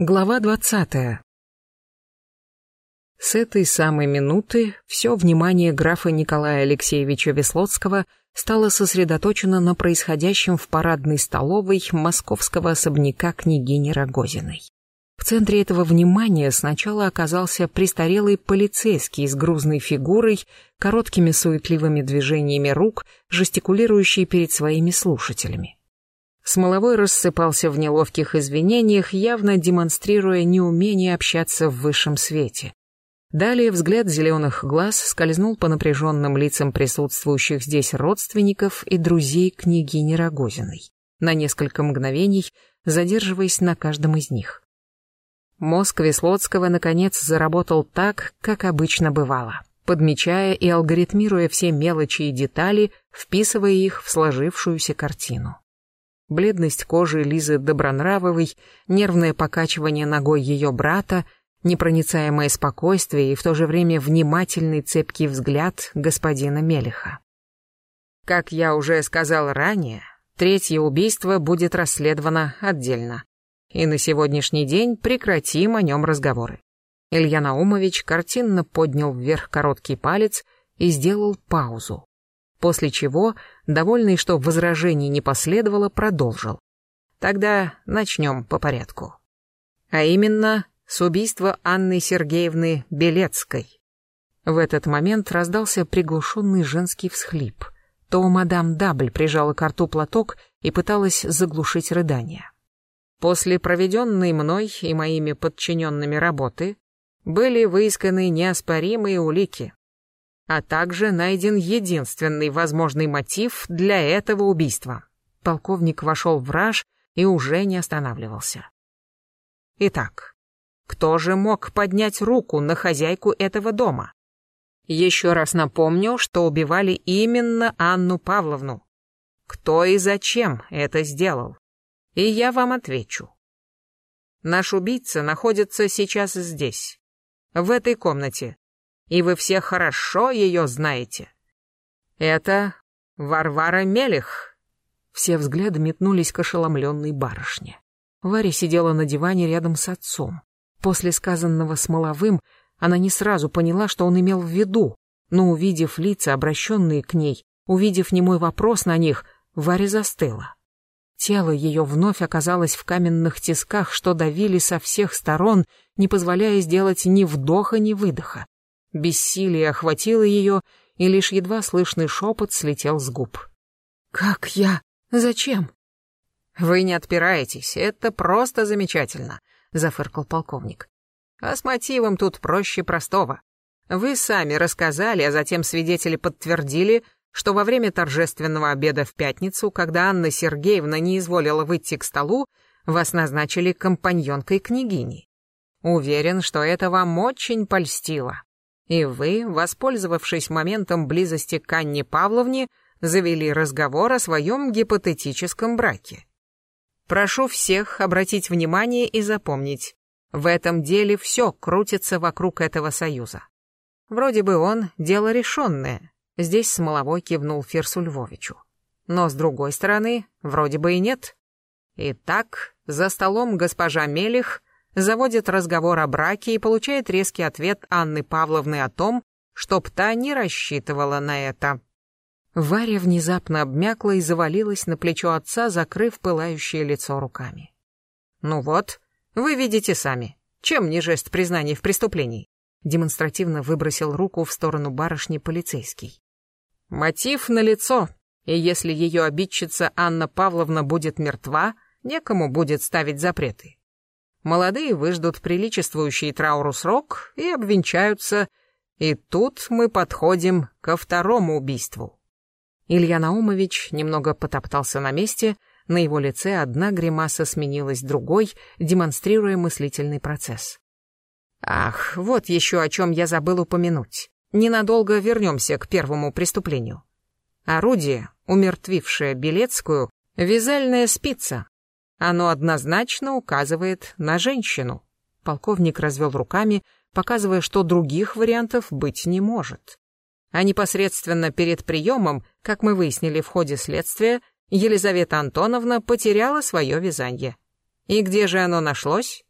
Глава двадцатая. С этой самой минуты все внимание графа Николая Алексеевича Веслоцкого стало сосредоточено на происходящем в парадной столовой московского особняка княгини Рогозиной. В центре этого внимания сначала оказался престарелый полицейский с грузной фигурой, короткими суетливыми движениями рук, жестикулирующий перед своими слушателями. Смоловой рассыпался в неловких извинениях, явно демонстрируя неумение общаться в высшем свете. Далее взгляд зеленых глаз скользнул по напряженным лицам присутствующих здесь родственников и друзей княгини Рогозиной, на несколько мгновений задерживаясь на каждом из них. Мозг Веслоцкого, наконец, заработал так, как обычно бывало, подмечая и алгоритмируя все мелочи и детали, вписывая их в сложившуюся картину. Бледность кожи Лизы Добронравовой, нервное покачивание ногой ее брата, непроницаемое спокойствие и в то же время внимательный цепкий взгляд господина Мелиха. Как я уже сказал ранее, третье убийство будет расследовано отдельно. И на сегодняшний день прекратим о нем разговоры. Илья Наумович картинно поднял вверх короткий палец и сделал паузу после чего, довольный, что возражений не последовало, продолжил. Тогда начнем по порядку. А именно, с убийства Анны Сергеевны Белецкой. В этот момент раздался приглушенный женский всхлип. То мадам Дабль прижала к рту платок и пыталась заглушить рыдание. После проведенной мной и моими подчиненными работы были выисканы неоспоримые улики, а также найден единственный возможный мотив для этого убийства. Полковник вошел в раж и уже не останавливался. Итак, кто же мог поднять руку на хозяйку этого дома? Еще раз напомню, что убивали именно Анну Павловну. Кто и зачем это сделал? И я вам отвечу. Наш убийца находится сейчас здесь, в этой комнате, и вы все хорошо ее знаете. Это Варвара Мелих. Все взгляды метнулись к ошеломленной барышне. Варя сидела на диване рядом с отцом. После сказанного Смоловым она не сразу поняла, что он имел в виду, но увидев лица, обращенные к ней, увидев немой вопрос на них, Варя застыла. Тело ее вновь оказалось в каменных тисках, что давили со всех сторон, не позволяя сделать ни вдоха, ни выдоха. Бессилие охватило ее, и лишь едва слышный шепот слетел с губ. «Как я? Зачем?» «Вы не отпираетесь, это просто замечательно», — зафыркал полковник. «А с мотивом тут проще простого. Вы сами рассказали, а затем свидетели подтвердили, что во время торжественного обеда в пятницу, когда Анна Сергеевна не изволила выйти к столу, вас назначили компаньонкой княгини. Уверен, что это вам очень польстило. И вы, воспользовавшись моментом близости к Анне Павловне, завели разговор о своем гипотетическом браке. Прошу всех обратить внимание и запомнить, в этом деле все крутится вокруг этого союза. Вроде бы он дело решенное, здесь Смоловой кивнул Фирсу Львовичу. Но с другой стороны, вроде бы и нет. Итак, за столом госпожа Мелих заводит разговор о браке и получает резкий ответ Анны Павловны о том, чтоб та не рассчитывала на это. Варя внезапно обмякла и завалилась на плечо отца, закрыв пылающее лицо руками. «Ну вот, вы видите сами. Чем не жест признания в преступлении?» Демонстративно выбросил руку в сторону барышни полицейский. «Мотив налицо, и если ее обидчица Анна Павловна будет мертва, некому будет ставить запреты. Молодые выждут приличествующий трауру срок и обвенчаются, и тут мы подходим ко второму убийству. Илья Наумович немного потоптался на месте, на его лице одна гримаса сменилась другой, демонстрируя мыслительный процесс. Ах, вот еще о чем я забыл упомянуть. Ненадолго вернемся к первому преступлению. Орудие, умертвившее Белецкую, вязальная спица, оно однозначно указывает на женщину. Полковник развел руками, показывая, что других вариантов быть не может. А непосредственно перед приемом, как мы выяснили в ходе следствия, Елизавета Антоновна потеряла свое вязание. И где же оно нашлось?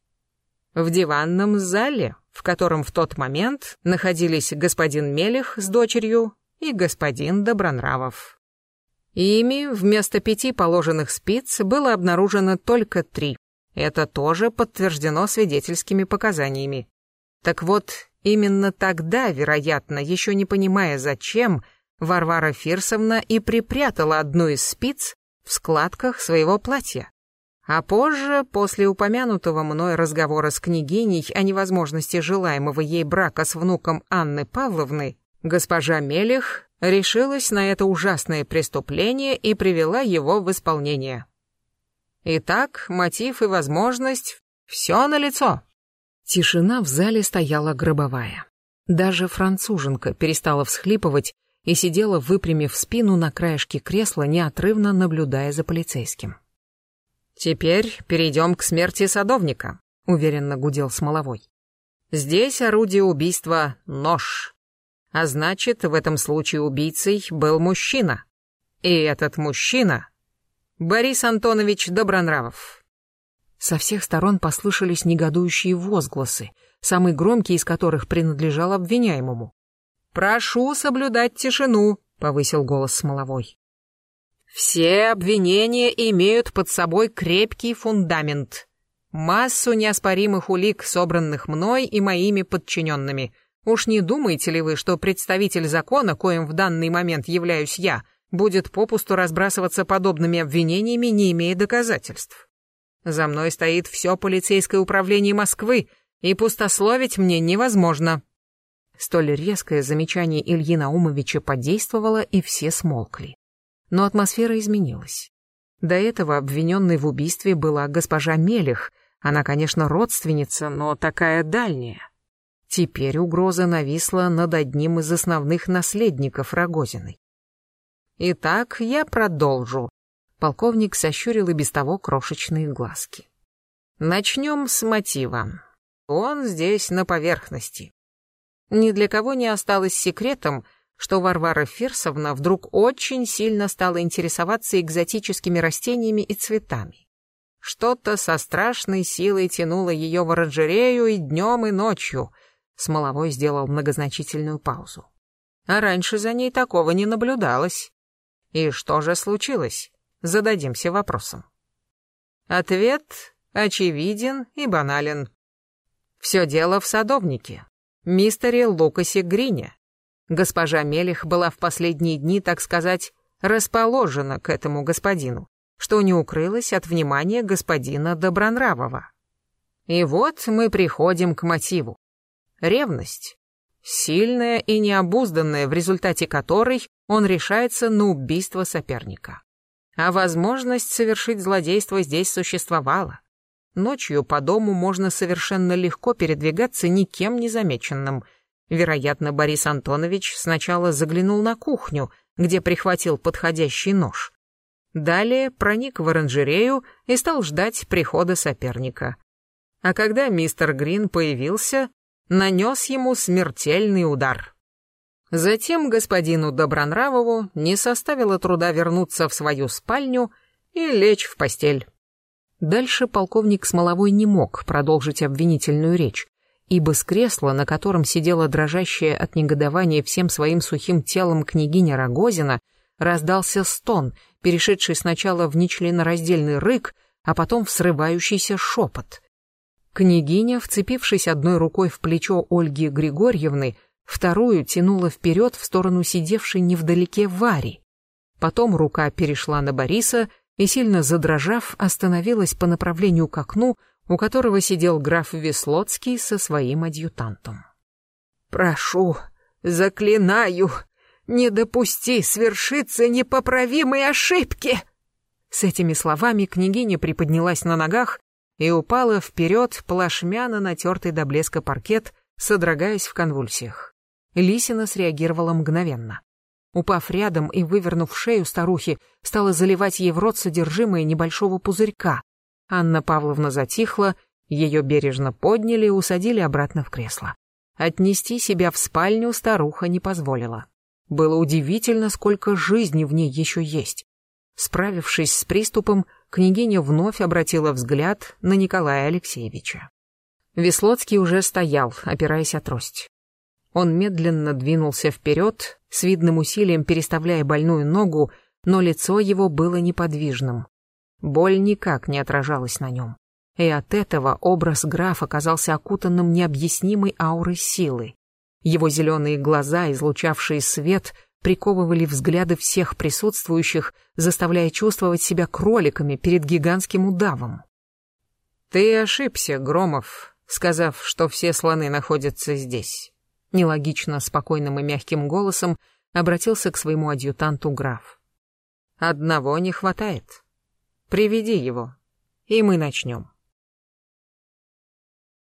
В диванном зале, в котором в тот момент находились господин Мелих с дочерью и господин Добронравов. Ими вместо пяти положенных спиц было обнаружено только три. Это тоже подтверждено свидетельскими показаниями. Так вот, именно тогда, вероятно, еще не понимая зачем, Варвара Фирсовна и припрятала одну из спиц в складках своего платья. А позже, после упомянутого мной разговора с княгиней о невозможности желаемого ей брака с внуком Анны Павловны, госпожа Мелих решилась на это ужасное преступление и привела его в исполнение. Итак, мотив и возможность — все налицо. Тишина в зале стояла гробовая. Даже француженка перестала всхлипывать и сидела, выпрямив спину на краешке кресла, неотрывно наблюдая за полицейским. «Теперь перейдем к смерти садовника», — уверенно гудел Смоловой. «Здесь орудие убийства — нож. А значит, в этом случае убийцей был мужчина. И этот мужчина — Борис Антонович Добронравов». Со всех сторон послышались негодующие возгласы, самый громкий из которых принадлежал обвиняемому. «Прошу соблюдать тишину», — повысил голос Смоловой. Все обвинения имеют под собой крепкий фундамент. Массу неоспоримых улик, собранных мной и моими подчиненными. Уж не думаете ли вы, что представитель закона, коим в данный момент являюсь я, будет попусту разбрасываться подобными обвинениями, не имея доказательств? За мной стоит все полицейское управление Москвы, и пустословить мне невозможно. Столь резкое замечание Ильи Наумовича подействовало, и все смолкли. Но атмосфера изменилась. До этого обвиненной в убийстве была госпожа Мелих. Она, конечно, родственница, но такая дальняя. Теперь угроза нависла над одним из основных наследников Рогозиной. Итак, я продолжу. Полковник сощурил и без того крошечные глазки. Начнем с мотива. Он здесь на поверхности. Ни для кого не осталось секретом, что Варвара Фирсовна вдруг очень сильно стала интересоваться экзотическими растениями и цветами. Что-то со страшной силой тянуло ее в оранжерею и днем, и ночью. Смоловой сделал многозначительную паузу. А раньше за ней такого не наблюдалось. И что же случилось? Зададимся вопросом. Ответ очевиден и банален. Все дело в садовнике, мистере Лукасе Грине. Госпожа Мелих была в последние дни, так сказать, расположена к этому господину, что не укрылось от внимания господина Добронравова. И вот мы приходим к мотиву. Ревность. Сильная и необузданная, в результате которой он решается на убийство соперника. А возможность совершить злодейство здесь существовала. Ночью по дому можно совершенно легко передвигаться никем не замеченным – Вероятно, Борис Антонович сначала заглянул на кухню, где прихватил подходящий нож. Далее проник в оранжерею и стал ждать прихода соперника. А когда мистер Грин появился, нанес ему смертельный удар. Затем господину Добронравову не составило труда вернуться в свою спальню и лечь в постель. Дальше полковник Смоловой не мог продолжить обвинительную речь, ибо с кресла, на котором сидела дрожащая от негодования всем своим сухим телом княгиня Рогозина, раздался стон, перешедший сначала в нечленораздельный рык, а потом в срывающийся шепот. Княгиня, вцепившись одной рукой в плечо Ольги Григорьевны, вторую тянула вперед в сторону сидевшей невдалеке Вари. Потом рука перешла на Бориса и, сильно задрожав, остановилась по направлению к окну, у которого сидел граф Веслоцкий со своим адъютантом. «Прошу, заклинаю, не допусти свершиться непоправимой ошибки!» С этими словами княгиня приподнялась на ногах и упала вперед, плашмя на натертый до блеска паркет, содрогаясь в конвульсиях. Лисина среагировала мгновенно. Упав рядом и вывернув шею старухи, стала заливать ей в рот содержимое небольшого пузырька, Анна Павловна затихла, ее бережно подняли и усадили обратно в кресло. Отнести себя в спальню старуха не позволила. Было удивительно, сколько жизни в ней еще есть. Справившись с приступом, княгиня вновь обратила взгляд на Николая Алексеевича. Веслоцкий уже стоял, опираясь о трость. Он медленно двинулся вперед, с видным усилием переставляя больную ногу, но лицо его было неподвижным. Боль никак не отражалась на нем. И от этого образ графа оказался окутанным необъяснимой аурой силы. Его зеленые глаза, излучавшие свет, приковывали взгляды всех присутствующих, заставляя чувствовать себя кроликами перед гигантским удавом. «Ты ошибся, Громов, сказав, что все слоны находятся здесь». Нелогично спокойным и мягким голосом обратился к своему адъютанту граф. «Одного не хватает. Приведи его, и мы начнем».